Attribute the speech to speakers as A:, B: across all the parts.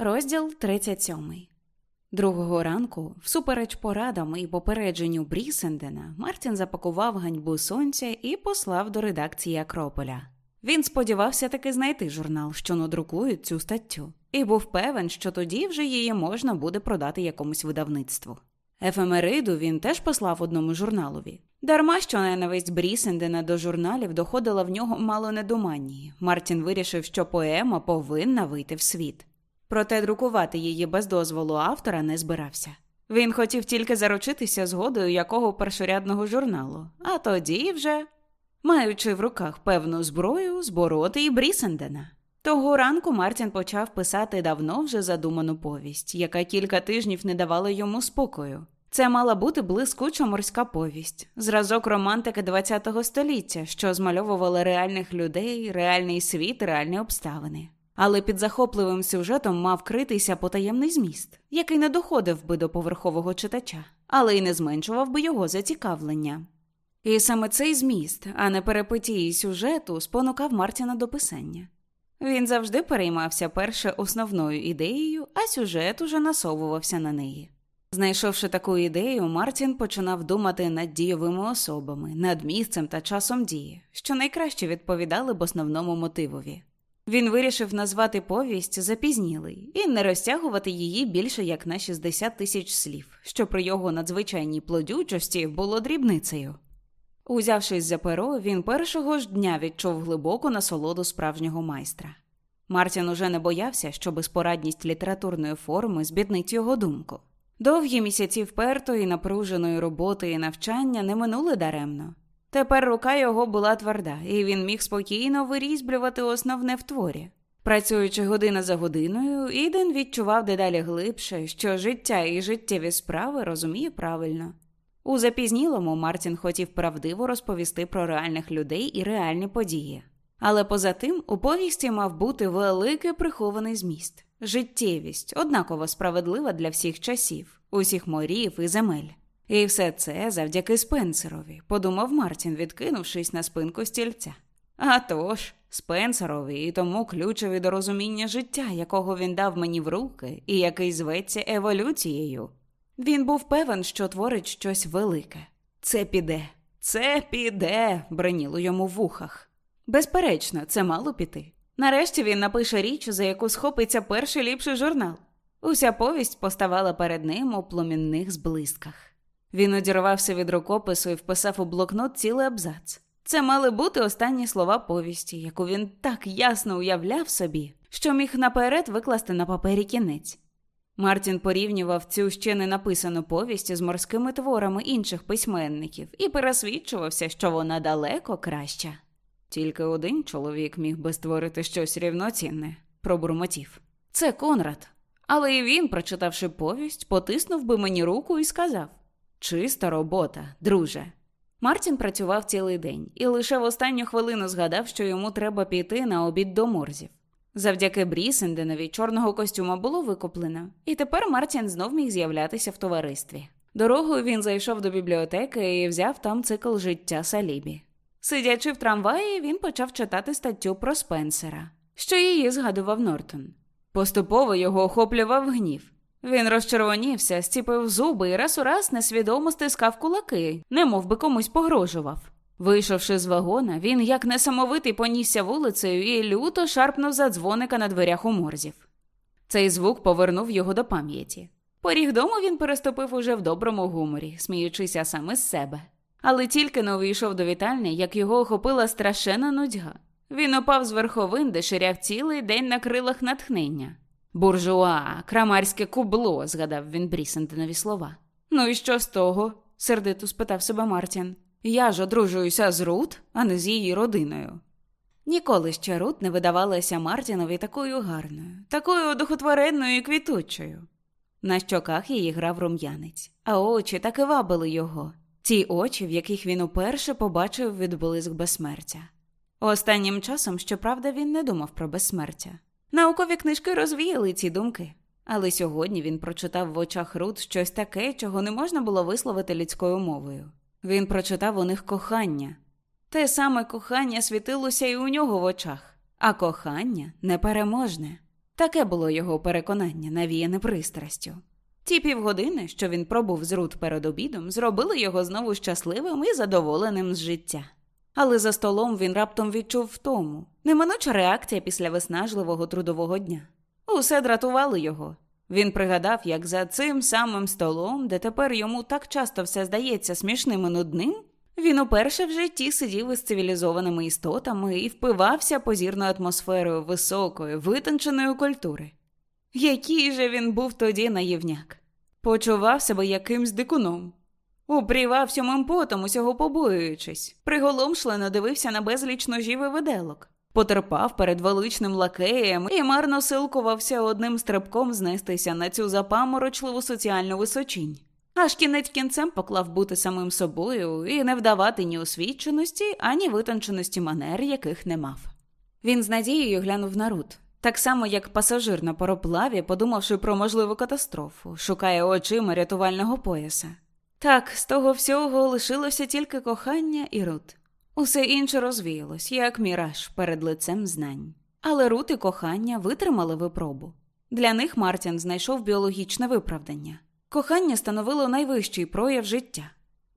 A: Розділ 37 Другого ранку, всупереч порадам і попередженню Брісендена, Мартін запакував ганьбу сонця і послав до редакції Акрополя. Він сподівався таки знайти журнал, що надрукують цю статтю, і був певен, що тоді вже її можна буде продати якомусь видавництву. Ефемериду він теж послав одному журналові. Дарма що ненависть Брісендена до журналів доходила в нього мало не до манії. Мартін вирішив, що поема повинна вийти в світ. Проте друкувати її без дозволу автора не збирався. Він хотів тільки заручитися згодою якого першорядного журналу, а тоді вже, маючи в руках певну зброю, збороти і Брісендена. Того ранку Мартін почав писати давно вже задуману повість, яка кілька тижнів не давала йому спокою. Це мала бути блискуча морська повість, зразок романтики ХХ століття, що змальовувала реальних людей, реальний світ, реальні обставини але під захопливим сюжетом мав критися потаємний зміст, який не доходив би до поверхового читача, але й не зменшував би його зацікавлення. І саме цей зміст, а не перепитії сюжету, спонукав Мартіна до писання. Він завжди переймався перше основною ідеєю, а сюжет уже насовувався на неї. Знайшовши таку ідею, Мартін починав думати над дійовими особами, над місцем та часом дії, що найкраще відповідали б основному мотивові. Він вирішив назвати повість запізнілий і не розтягувати її більше як на 60 тисяч слів, що при його надзвичайній плодючості було дрібницею. Узявшись за перо, він першого ж дня відчув глибоку насолоду справжнього майстра. Мартін уже не боявся, що безпорадність літературної форми збіднить його думку. Довгі місяці впертої, напруженої роботи і навчання не минули даремно. Тепер рука його була тверда, і він міг спокійно вирізблювати основне в творі. Працюючи година за годиною, Іден відчував дедалі глибше, що життя і життєві справи розуміє правильно. У запізнілому Мартін хотів правдиво розповісти про реальних людей і реальні події. Але поза тим у повісті мав бути великий прихований зміст, життєвість, однаково справедлива для всіх часів, усіх морів і земель. І все це завдяки Спенсерові, подумав Мартін, відкинувшись на спинку стільця. А тож, Спенсерові і тому ключові до розуміння життя, якого він дав мені в руки, і який зветься еволюцією. Він був певен, що творить щось велике. Це піде, це піде, бреніло йому в вухах. Безперечно, це мало піти. Нарешті він напише річ, за яку схопиться перший ліпший журнал. Уся повість поставала перед ним у пломінних зблисках. Він одірвався від рукопису і вписав у блокнот цілий абзац. Це мали бути останні слова повісті, яку він так ясно уявляв собі, що міг наперед викласти на папері кінець. Мартін порівнював цю ще не написану повість з морськими творами інших письменників і пересвідчувався, що вона далеко краща. Тільки один чоловік міг би створити щось рівноцінне, пробурмотів. Це Конрад. Але і він, прочитавши повість, потиснув би мені руку і сказав Чиста робота, друже. Мартін працював цілий день і лише в останню хвилину згадав, що йому треба піти на обід до морзів. Завдяки Брісенденові чорного костюма було викуплено, і тепер Мартін знов міг з'являтися в товаристві. Дорогою він зайшов до бібліотеки і взяв там цикл життя Салібі. Сидячи в трамваї, він почав читати статтю про Спенсера, що її згадував Нортон. Поступово його охоплював гнів. Він розчервонівся, стіпив зуби і раз у раз несвідомо стискав кулаки, немов би комусь погрожував. Вийшовши з вагона, він, як несамовитий, понісся вулицею і люто шарпнув за дзвоника на дверях у морзів. Цей звук повернув його до пам'яті. Поріг дому він переступив уже в доброму гуморі, сміючися саме з себе. Але тільки не увійшов до вітальні, як його охопила страшенна нудьга. Він упав з верховин, де ширяв цілий день на крилах натхнення. Буржуа, крамарське кубло, згадав він Брісенденові слова. Ну і що з того? сердито спитав себе Мартін. Я ж одружуюся з Рут, а не з її родиною. Ніколи ще Рут не видавалася Мартінові такою гарною, такою одухотворенною і квітучою. На щоках її грав рум'янець, а очі так і вабили його. Ті очі, в яких він уперше побачив відблиск безсмертя. Останнім часом, щоправда, він не думав про безсмертя. Наукові книжки розвіяли ці думки, але сьогодні він прочитав в очах Рут щось таке, чого не можна було висловити людською мовою. Він прочитав у них кохання. Те саме кохання світилося і у нього в очах, а кохання непереможне. Таке було його переконання, навіяне пристрастю. Ті півгодини, що він пробув з Рут перед обідом, зробили його знову щасливим і задоволеним з життя. Але за столом він раптом відчув втому неминуча реакція після виснажливого трудового дня. Усе дратувало його. Він пригадав, як за цим самим столом, де тепер йому так часто все здається смішним і нудним, він уперше в житті сидів із цивілізованими істотами і впивався позірною атмосферою високої, витонченої культури. Який же він був тоді наївняк, почував себе якимсь дикуном, упрівав сьомим потом, усього побоюючись, приголомшлено дивився на безліч ножів і виделок, потерпав перед величним лакеєм і марно силкувався одним стрибком знестися на цю запаморочливу соціальну височінь. Аж кінець кінцем поклав бути самим собою і не вдавати ні освіченості, ані витонченості манер, яких не мав. Він з надією глянув на Рут. Так само, як пасажир на пароплаві, подумавши про можливу катастрофу, шукає очима рятувального пояса. Так, з того всього лишилося тільки кохання і Рут. Усе інше розвіялось, як міраж перед лицем знань. Але Рут і кохання витримали випробу. Для них Мартін знайшов біологічне виправдання. Кохання становило найвищий прояв життя.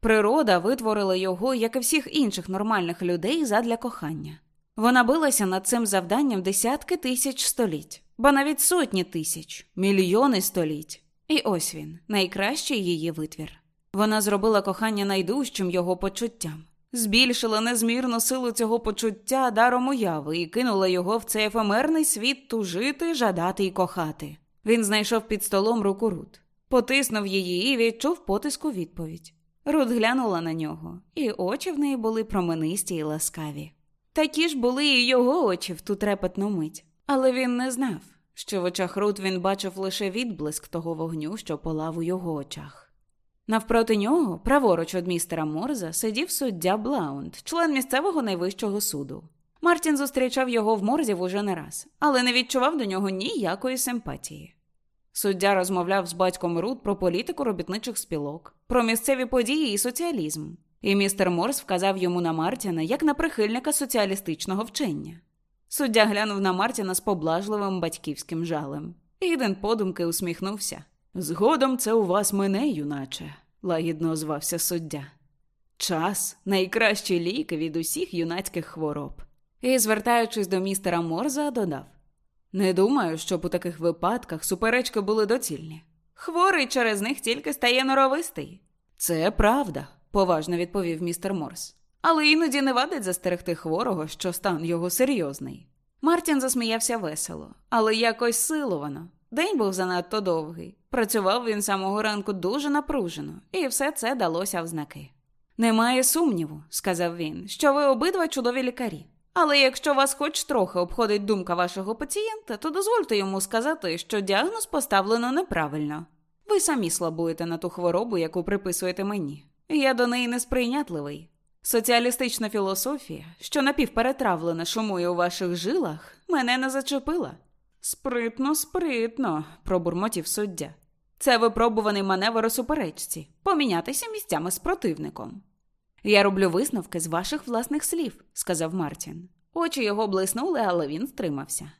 A: Природа витворила його, як і всіх інших нормальних людей, задля кохання. Вона билася над цим завданням десятки тисяч століть, бо навіть сотні тисяч, мільйони століть. І ось він, найкращий її витвір. Вона зробила кохання найдужчим його почуттям, збільшила незмірну силу цього почуття даром уяви і кинула його в цей ефемерний світ тужити, жадати і кохати. Він знайшов під столом руку Рут, потиснув її і відчув потиску відповідь. Рут глянула на нього, і очі в неї були променисті і ласкаві. Такі ж були і його очі в ту трепетну мить, але він не знав, що в очах Рут він бачив лише відблиск того вогню, що полав у його очах. Навпроти нього, праворуч від містера Морза, сидів суддя Блаунд, член місцевого найвищого суду. Мартін зустрічав його в Морзів уже не раз, але не відчував до нього ніякої симпатії. Суддя розмовляв з батьком Рут про політику робітничих спілок, про місцеві події і соціалізм, і містер Морс вказав йому на Мартіна як на прихильника соціалістичного вчення. Суддя глянув на Мартіна з поблажливим батьківським жалем. Іден подумки усміхнувся. Згодом це у вас мене, юначе, лагідно озвався суддя. Час найкращі ліки від усіх юнацьких хвороб. І, звертаючись до містера Морза, додав Не думаю, щоб у таких випадках суперечки були доцільні. Хворий через них тільки стає норовистий. Це правда, поважно відповів містер Морс. Але іноді не вадить застерегти хворого, що стан його серйозний. Мартін засміявся весело, але якось силовано. День був занадто довгий. Працював він самого ранку дуже напружено, і все це далося в знаки. Немає сумніву, сказав він, що ви обидва чудові лікарі. Але якщо вас хоч трохи обходить думка вашого пацієнта, то дозвольте йому сказати, що діагноз поставлено неправильно. Ви самі слабуєте на ту хворобу, яку приписуєте мені. Я до неї несприйнятливий. Соціалістична філософія, що напівперетравлена шумує у ваших жилах, мене не зачепила. Спритно, спритно, пробурмотів суддя. Це випробуваний маневр у суперечці помінятися місцями з противником. Я роблю висновки з ваших власних слів, сказав Мартін. Очі його блиснули, але він стримався.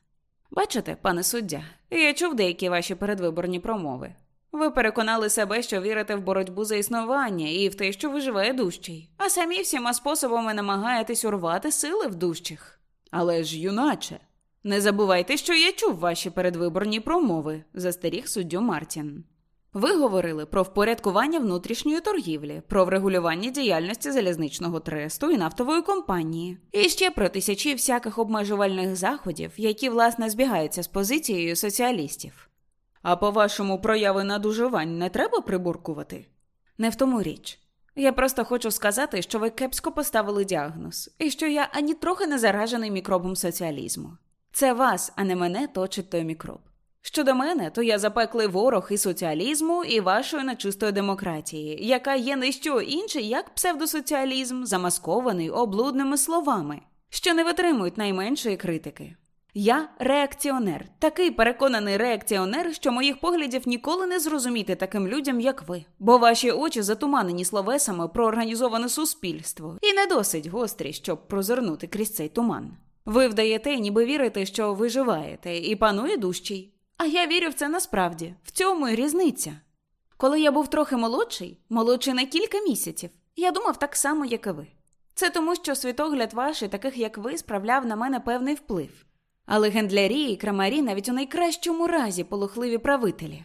A: Бачите, пане суддя, я чув деякі ваші передвиборні промови. Ви переконали себе, що вірите в боротьбу за існування і в те, що виживає дужчий, а самі всіма способами намагаєтесь урвати сили в дужчих. Але ж, юначе, не забувайте, що я чув ваші передвиборні промови, застеріг суддю Мартін. Ви говорили про впорядкування внутрішньої торгівлі, про врегулювання діяльності залізничного тресту і нафтової компанії, і ще про тисячі всяких обмежувальних заходів, які власне збігаються з позицією соціалістів. А по вашому прояви надуживань не треба прибуркувати? Не в тому річ. Я просто хочу сказати, що ви кепсько поставили діагноз, і що я ані трохи не заражений мікробом соціалізму. Це вас, а не мене, точить той мікроб. Щодо мене, то я запеклий ворог і соціалізму, і вашої нечистої демократії, яка є не що інше, як псевдосоціалізм, замаскований облудними словами, що не витримують найменшої критики. Я реакціонер, такий переконаний реакціонер, що моїх поглядів ніколи не зрозуміти таким людям, як ви, бо ваші очі затуманені словесами про організоване суспільство, і не досить гострі, щоб прозирнути крізь цей туман. Ви вдаєте, ніби вірите, що виживаєте, і панує дужчий. А я вірю в це насправді, в цьому і різниця. Коли я був трохи молодший, молодший на кілька місяців, я думав так само, як і ви. Це тому, що світогляд ваш таких, як ви, справляв на мене певний вплив. Але гендлярі і крамарі навіть у найкращому разі полохливі правителі.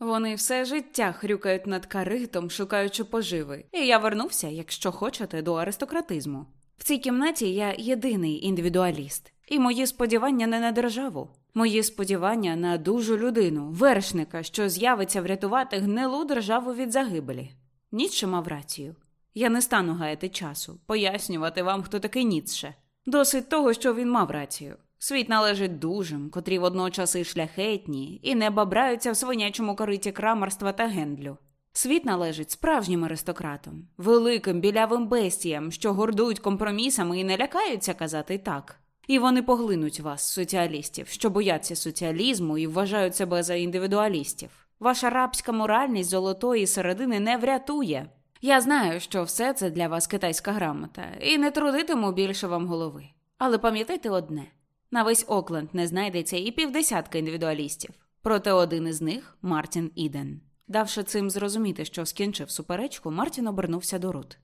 A: Вони все життя хрюкають над каритом, шукаючи поживи, і я вернувся, якщо хочете, до аристократизму. В цій кімнаті я єдиний індивідуаліст, і мої сподівання не на державу, мої сподівання на дужу людину, вершника, що з'явиться врятувати гнилу державу від загибелі. Ніцше мав рацію. Я не стану гаяти часу, пояснювати вам, хто такий Ніцше. Досить того, що він мав рацію. Світ належить дужим, котрі водночас і шляхетні, і не бабраються в свинячому кориті крамарства та гендлю. Світ належить справжнім аристократам, великим білявим бестіям, що гордують компромісами і не лякаються казати так. І вони поглинуть вас, соціалістів, що бояться соціалізму і вважають себе за індивідуалістів. Ваша рабська моральність золотої середини не врятує. Я знаю, що все це для вас китайська грамота, і не трудитиму більше вам голови. Але пам'ятайте одне: на весь Окленд не знайдеться і півдесятка індивідуалістів, проте один із них Мартін Іден. Давши цим зрозуміти, що скінчив суперечку, Мартін обернувся до Рут.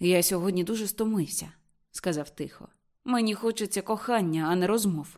A: Я сьогодні дуже стомився, сказав тихо. Мені хочеться кохання, а не розмов.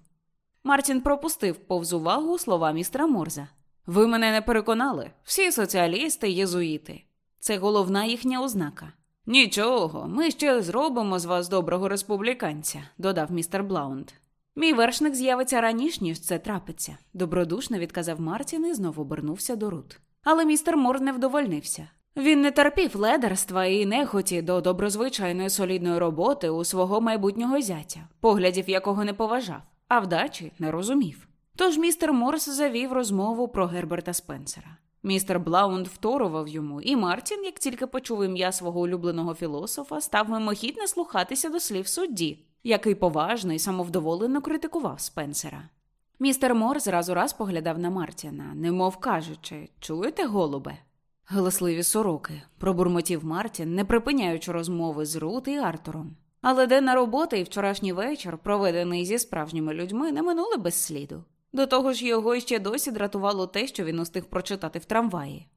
A: Мартін пропустив повз увагу слова містера Морза. Ви мене не переконали. Всі соціалісти, єзуїти. Це головна їхня ознака. Нічого, ми ще зробимо з вас доброго республіканця, додав містер Блаунд. Мій вершник з'явиться раніше, ніж це трапиться, добродушно відказав Мартін і знову обернувся до Рут. Але містер Мор не вдовольнився. Він не терпів ледерства і нехоті до доброзвичайної солідної роботи у свого майбутнього зятя, поглядів якого не поважав, а вдачі не розумів. Тож містер Морс завів розмову про Герберта Спенсера. Містер Блаунд вторував йому, і Мартін, як тільки почув ім'я свого улюбленого філософа, став мимохіть дослухатися до слів судді, який поважно і самовдоволено критикував Спенсера. Містер Морс раз у раз поглядав на Мартіна, немов кажучи чуєте, голубе? Галасливі сороки, пробурмотів Мартін, не припиняючи розмови з Рут і Артуром. Але денна робота і вчорашній вечір, проведений зі справжніми людьми, не минули без сліду. До того ж, його іще досі дратувало те, що він устиг прочитати в трамваї.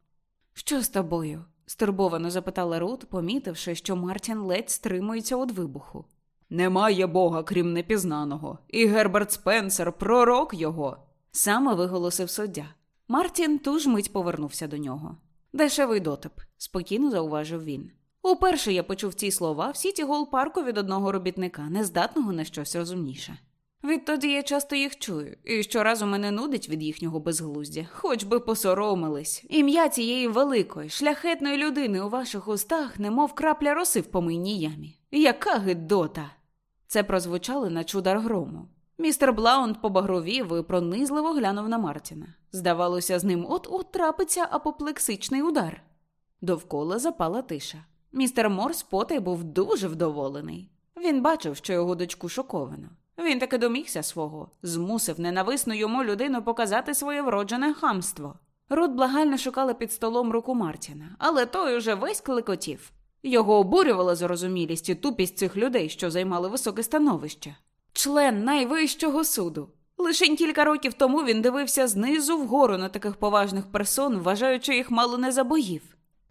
A: Що з тобою? стурбовано запитала Рут, помітивши, що Мартін ледь стримується від вибуху. Немає бога, крім непізнаного, і Герберт Спенсер, пророк його, саме виголосив суддя. Мартін ту ж мить повернувся до нього. Дешевий дотип, спокійно зауважив він. Уперше я почув ці слова в сіті гол парку від одного робітника, нездатного на щось розумніше. Відтоді я часто їх чую, і щоразу мене нудить від їхнього безглуздя, хоч би посоромились. Ім'я цієї великої, шляхетної людини у ваших устах, немов крапля роси в помийній ямі. Яка гидота! Це прозвучало на чудар грому. Містер Блаунд побагровів і пронизливо глянув на Мартіна. Здавалося, з ним от-от трапиться апоплексичний удар. Довкола запала тиша. Містер Морс потай був дуже вдоволений. Він бачив, що його дочку шоковано. Він таки домігся свого, змусив ненависну йому людину показати своє вроджене хамство. Рут благально шукала під столом руку Мартіна, але той уже весь клекотів. Його обурювала зарозумілість і тупість цих людей, що займали високе становище. Член найвищого суду. Лишень кілька років тому він дивився знизу вгору на таких поважних персон, вважаючи їх мало не за боїв.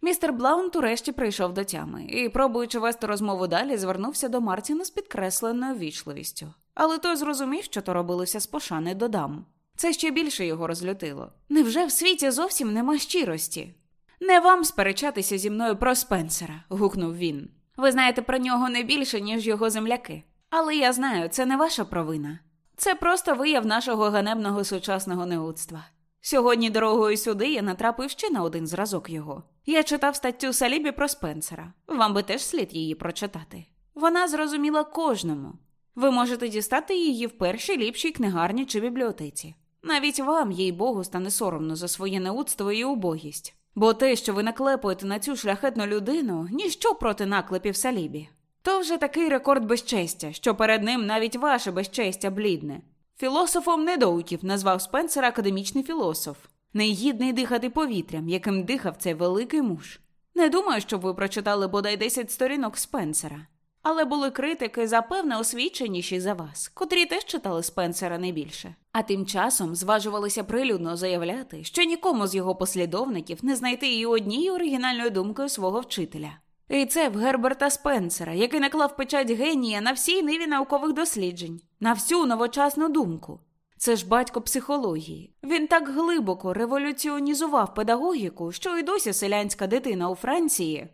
A: Містер Блаунт урешті прийшов до тями і, пробуючи вести розмову далі, звернувся до Мартіна з підкресленою вічливістю. Але той зрозумів, що то робилося з пошани до дам. Це ще більше його розлютило. Невже в світі зовсім нема щирості? Не вам сперечатися зі мною про Спенсера, гукнув він. Ви знаєте про нього не більше, ніж його земляки. Але я знаю, це не ваша провина. Це просто вияв нашого ганебного сучасного неуцтва. Сьогодні дорогою сюди я натрапив ще на один зразок його. Я читав статтю Салібі про Спенсера. Вам би теж слід її прочитати. Вона зрозуміла кожному. Ви можете дістати її в першій ліпшій книгарні чи бібліотеці. Навіть вам, їй Богу, стане соромно за своє неудство і убогість. Бо те, що ви наклепуєте на цю шляхетну людину, ніщо проти наклепів салібі. То вже такий рекорд безчестя, що перед ним навіть ваше безчестя блідне. Філософом недоуків назвав Спенсера академічний філософ, негідний дихати повітрям, яким дихав цей великий муж. Не думаю, щоб ви прочитали бодай 10 сторінок Спенсера. Але були критики, запевне, освіченіші за вас, котрі теж читали Спенсера не більше. А тим часом зважувалися прилюдно заявляти, що нікому з його послідовників не знайти і однієї оригінальної думкою свого вчителя. І це в Герберта Спенсера, який наклав печать генія на всій ниві наукових досліджень, на всю новочасну думку. Це ж батько психології. Він так глибоко революціонізував педагогіку, що й досі селянська дитина у Франції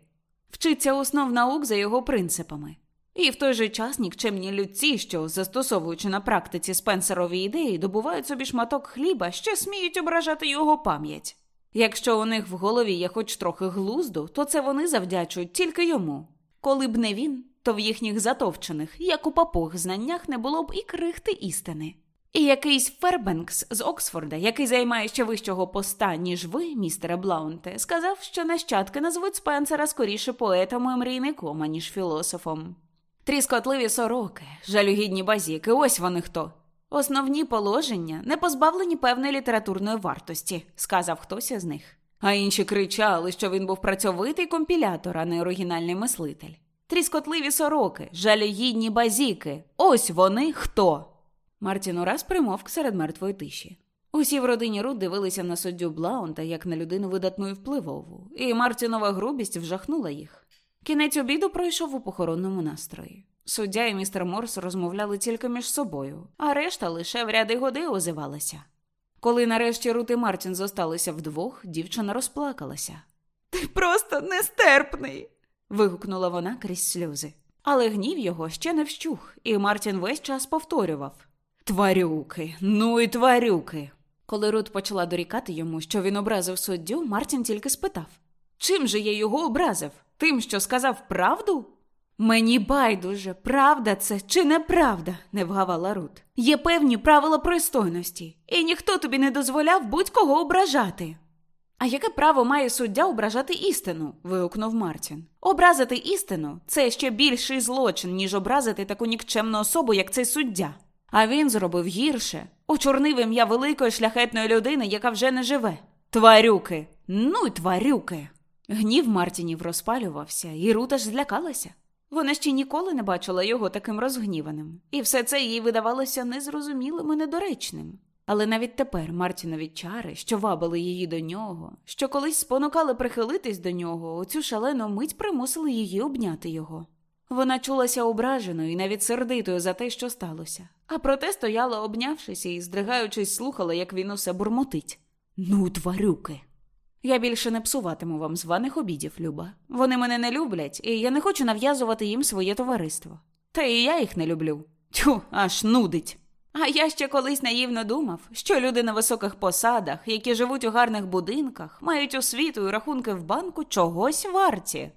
A: вчиться основ наук за його принципами. І в той же час нікчемні людці, що, застосовуючи на практиці спенсерові ідеї, добувають собі шматок хліба, ще сміють ображати його пам'ять. Якщо у них в голові є хоч трохи глузду, то це вони завдячують тільки йому. Коли б не він, то в їхніх затовчених, як у папуг, знаннях не було б і крихти істини. І якийсь Фербенкс з Оксфорда, який займає ще вищого поста, ніж ви, містере Блаунте, сказав, що нащадки назвуть Спенсера скоріше поетом і мрійником, аніж філософом. Тріскотливі сороки, жалюгідні базіки, ось вони хто. Основні положення не позбавлені певної літературної вартості, сказав хтось із них. А інші кричали, що він був працьовитий компілятор, а не оригінальний мислитель. Тріскотливі сороки, жалюгідні базіки. Ось вони хто. Мартін ураз примовк серед мертвої тиші. Усі в родині Рут дивилися на суддю Блаунта як на людину видатну і впливову, і Мартінова грубість вжахнула їх. Кінець обіду пройшов у похоронному настрої. Суддя і містер Морс розмовляли тільки між собою, а решта лише в ряди годи озивалася. Коли нарешті Рут і Мартін зосталися вдвох, дівчина розплакалася. Ти просто нестерпний. вигукнула вона крізь сльози. Але гнів його ще не вщух, і Мартін весь час повторював Тварюки, ну і тварюки. Коли Рут почала дорікати йому, що він образив суддю, Мартін тільки спитав Чим же я його образив? Тим, що сказав правду? Мені байдуже, правда це чи неправда, не вгавала Рут. Є певні правила пристойності, і ніхто тобі не дозволяв будь-кого ображати. А яке право має суддя ображати істину? вигукнув Мартін. Образити істину це ще більший злочин, ніж образити таку нікчемну особу, як цей суддя. А він зробив гірше, очорнив ім'я великої шляхетної людини, яка вже не живе. Тварюки, ну й тварюки. Гнів Мартінів розпалювався, і Рута ж злякалася. Вона ще ніколи не бачила його таким розгніваним, і все це їй видавалося незрозумілим і недоречним. Але навіть тепер Мартінові чари, що вабили її до нього, що колись спонукали прихилитись до нього, оцю шалену мить примусили її обняти його. Вона чулася ображеною і навіть сердитою за те, що сталося, а проте стояла, обнявшися і, здригаючись, слухала, як він усе бурмотить. Ну, тварюки. Я більше не псуватиму вам званих обідів, Люба. Вони мене не люблять, і я не хочу нав'язувати їм своє товариство. Та і я їх не люблю. Тю, аж нудить. А я ще колись наївно думав, що люди на високих посадах, які живуть у гарних будинках, мають освіту і рахунки в банку чогось варті.